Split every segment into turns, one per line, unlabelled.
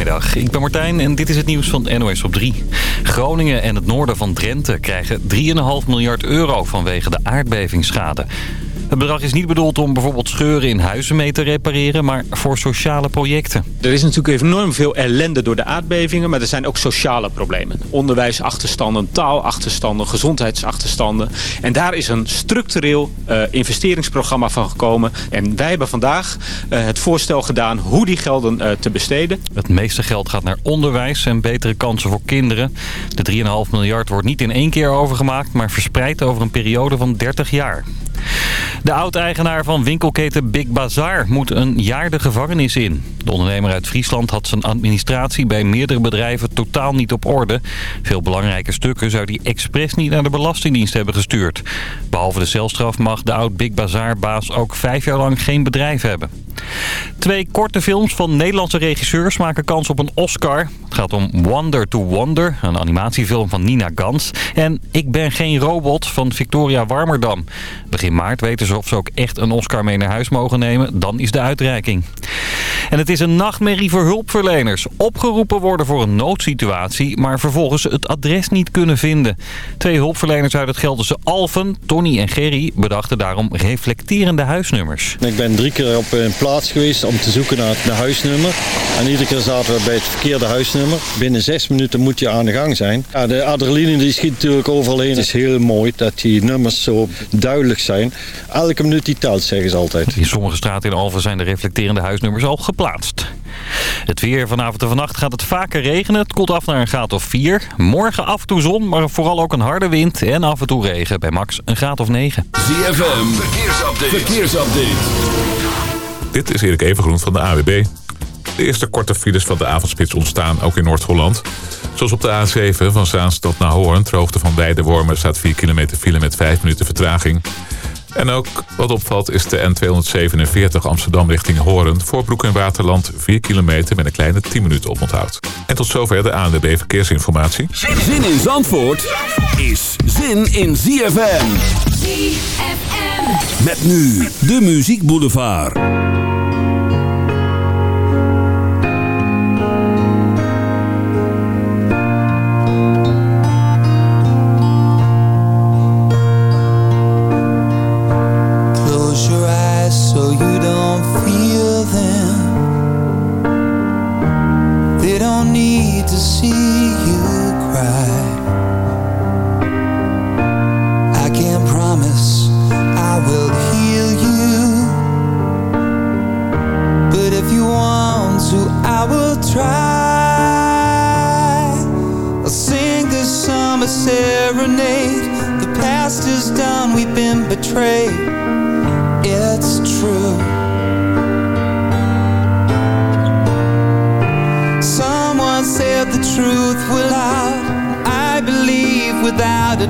Goedemiddag, ik ben Martijn en dit is het nieuws van NOS op 3. Groningen en het noorden van Drenthe krijgen 3,5 miljard euro vanwege de aardbevingsschade. Het bedrag is niet bedoeld om bijvoorbeeld scheuren in huizen mee te repareren, maar voor sociale projecten.
Er is natuurlijk enorm veel ellende door de aardbevingen, maar er zijn ook sociale problemen. Onderwijsachterstanden, taalachterstanden, gezondheidsachterstanden. En daar is een structureel uh, investeringsprogramma van gekomen. En wij hebben vandaag uh, het voorstel gedaan hoe die gelden uh, te besteden.
Het meeste geld gaat naar onderwijs en betere kansen voor kinderen. De 3,5 miljard wordt niet in één keer overgemaakt, maar verspreid over een periode van 30 jaar. De oud-eigenaar van winkelketen Big Bazaar moet een jaar de gevangenis in. De ondernemer uit Friesland had zijn administratie bij meerdere bedrijven totaal niet op orde. Veel belangrijke stukken zou hij expres niet naar de Belastingdienst hebben gestuurd. Behalve de celstraf mag de oud-Big Bazaar-baas ook vijf jaar lang geen bedrijf hebben. Twee korte films van Nederlandse regisseurs maken kans op een Oscar. Het gaat om Wonder to Wonder, een animatiefilm van Nina Gans. En Ik ben geen robot van Victoria Warmerdam. Begin maart weten ze of ze ook echt een Oscar mee naar huis mogen nemen. Dan is de uitreiking. En het is een nachtmerrie voor hulpverleners. Opgeroepen worden voor een noodsituatie, maar vervolgens het adres niet kunnen vinden. Twee hulpverleners uit het Gelderse Alphen, Tony en Gerry, bedachten daarom reflecterende huisnummers.
Ik ben drie keer op een plaats geweest om te zoeken naar het huisnummer. En iedere keer zaten we bij het verkeerde huisnummer. Binnen zes minuten moet je aan de gang zijn. Ja, de adrenaline die schiet natuurlijk overal heen. Het is heel mooi dat die nummers zo duidelijk zijn. Elke minuut die telt, zeggen ze altijd.
In sommige straten in Alphen zijn de reflecterende huisnummers al geplaatst. Het weer vanavond en vannacht gaat het vaker regenen. Het koelt af naar een graad of 4. Morgen af en toe zon, maar vooral ook een harde wind en af en toe regen. Bij max een graad of 9.
ZFM, verkeersupdate. verkeersupdate.
Dit is Erik Evengroen van de AWB. De eerste korte files van de avondspits ontstaan ook in Noord-Holland. Zoals op de A7 van Zaanstad naar Hoorn. Ter hoogte van Weidewormen staat 4 kilometer file met 5 minuten vertraging. En ook wat opvalt is de N247 Amsterdam richting Horen. Voor Broek en Waterland 4 kilometer met een kleine 10 minuten oponthoud. En tot zover de ANWB Verkeersinformatie.
Zin in Zandvoort is zin in ZFM.
ZFM.
Met nu de Muziek Boulevard.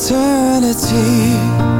eternity.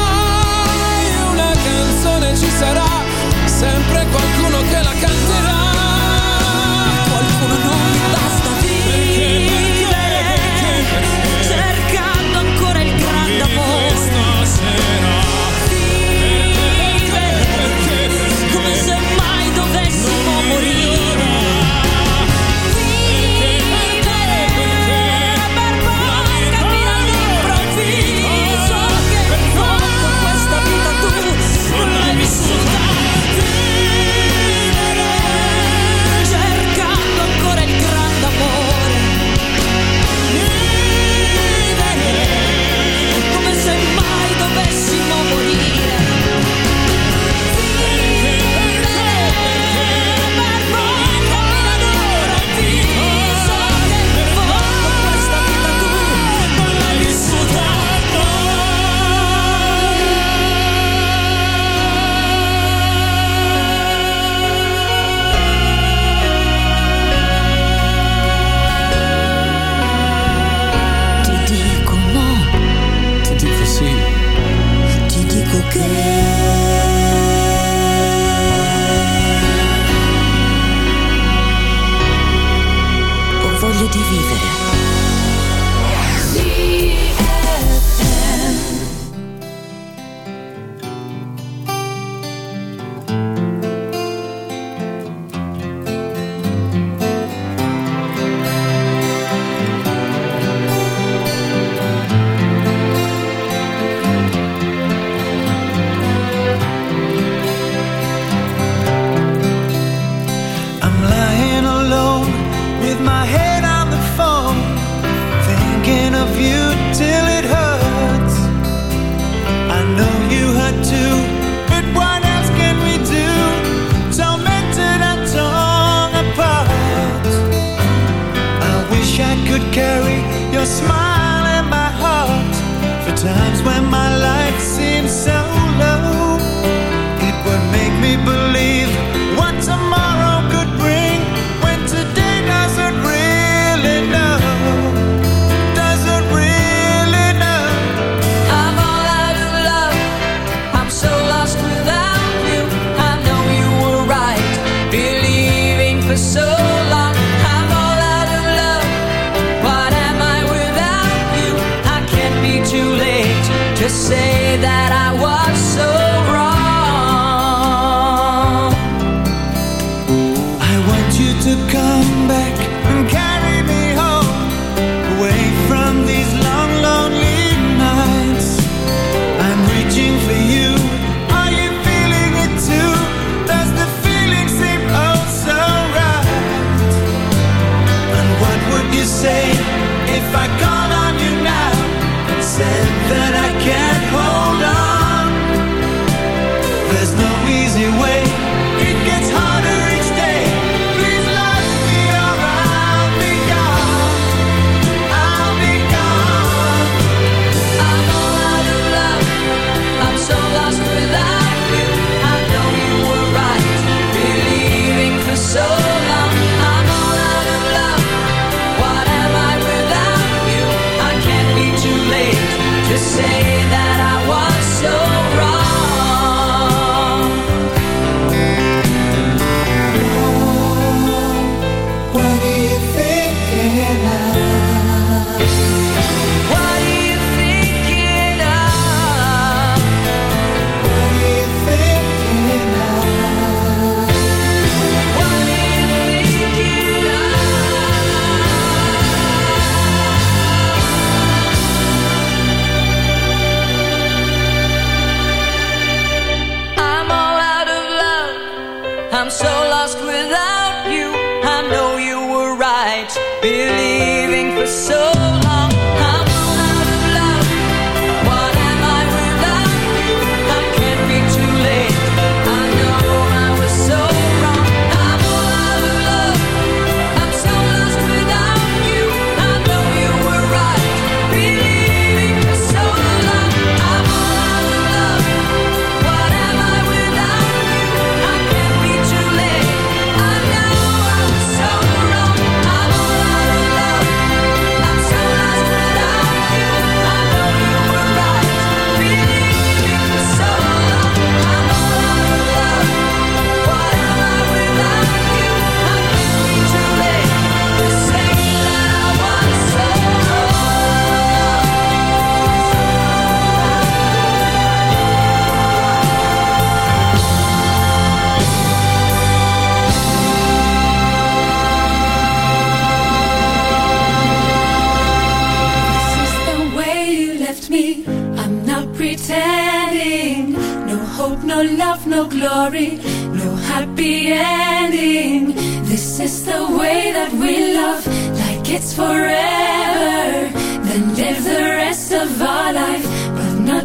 Canzone ci sarà, sempre qualcuno che la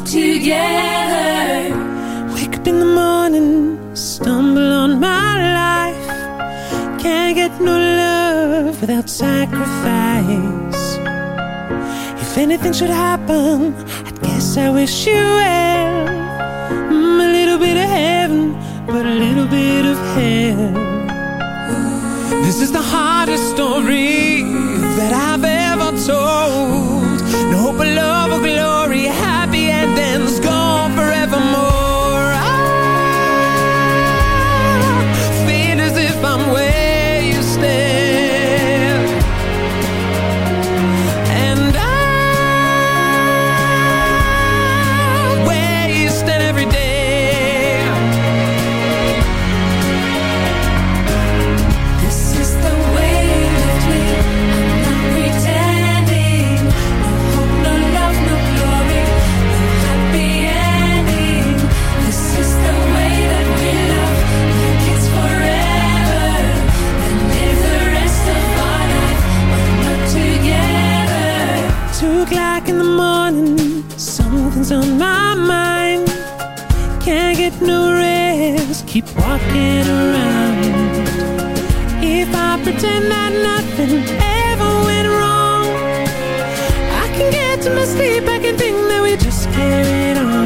together. Wake up in the morning,
stumble on my life. Can't get no love without sacrifice. If anything should happen, I guess I wish you well. Mm, a little bit of heaven, but a
little bit of
hell. This is the hardest story that I've ever told. No hope of
love or glory
keep walking around. If I pretend that nothing ever went wrong I can get to my sleep, I can think that we just carried on.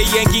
Yankee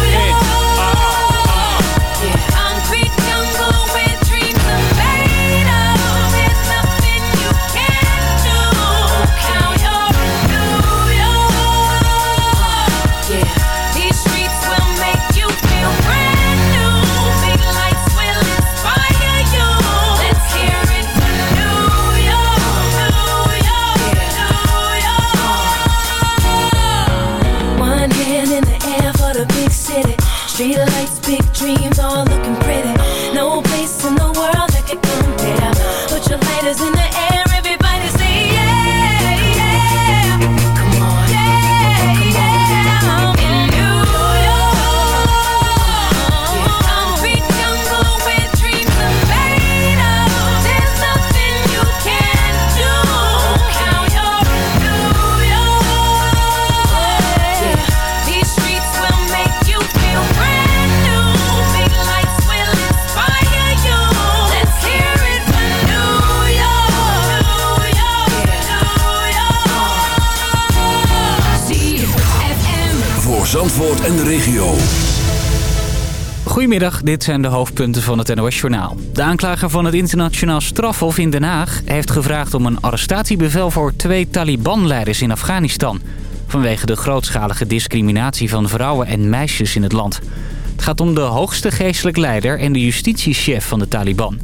Street.
Goedemiddag, dit zijn de hoofdpunten van het NOS-journaal. De aanklager van het internationaal strafhof in Den Haag... heeft gevraagd om een arrestatiebevel voor twee Taliban-leiders in Afghanistan... vanwege de grootschalige discriminatie van vrouwen en meisjes in het land. Het gaat om de hoogste geestelijk leider en de justitiechef van de Taliban.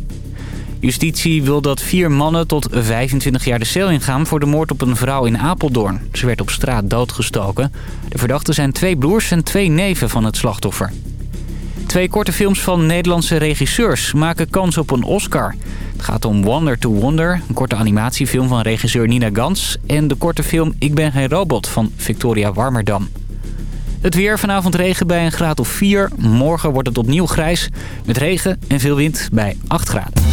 Justitie wil dat vier mannen tot 25 jaar de cel ingaan... voor de moord op een vrouw in Apeldoorn. Ze werd op straat doodgestoken. De verdachten zijn twee broers en twee neven van het slachtoffer. Twee korte films van Nederlandse regisseurs maken kans op een Oscar. Het gaat om Wonder to Wonder, een korte animatiefilm van regisseur Nina Gans... en de korte film Ik ben geen robot van Victoria Warmerdam. Het weer vanavond regen bij een graad of 4. Morgen wordt het opnieuw grijs met regen en veel wind bij 8 graden.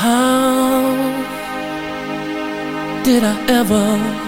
How did I ever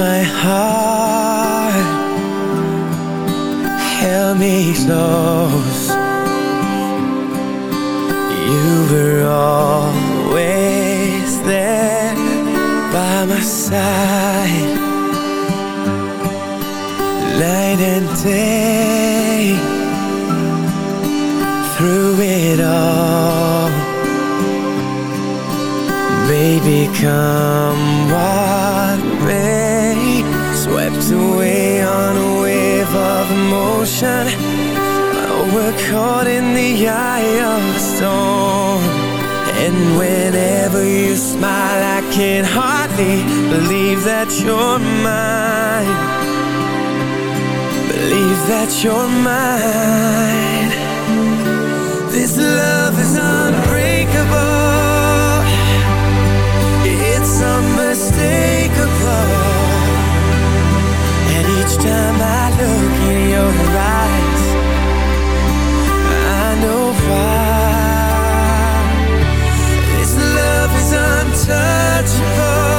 My
heart, held me close. You were always there by my side, night and day. Through it all, baby, come emotion. We're caught in the eye of the storm. And whenever you smile, I can hardly believe that you're mine. Believe that you're mine. This love is unbreakable. Each time I look in your eyes, I know why. This love is untouchable.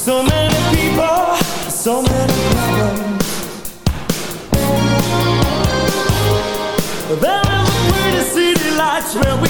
So many people, so many problems. There is a pretty city lights where we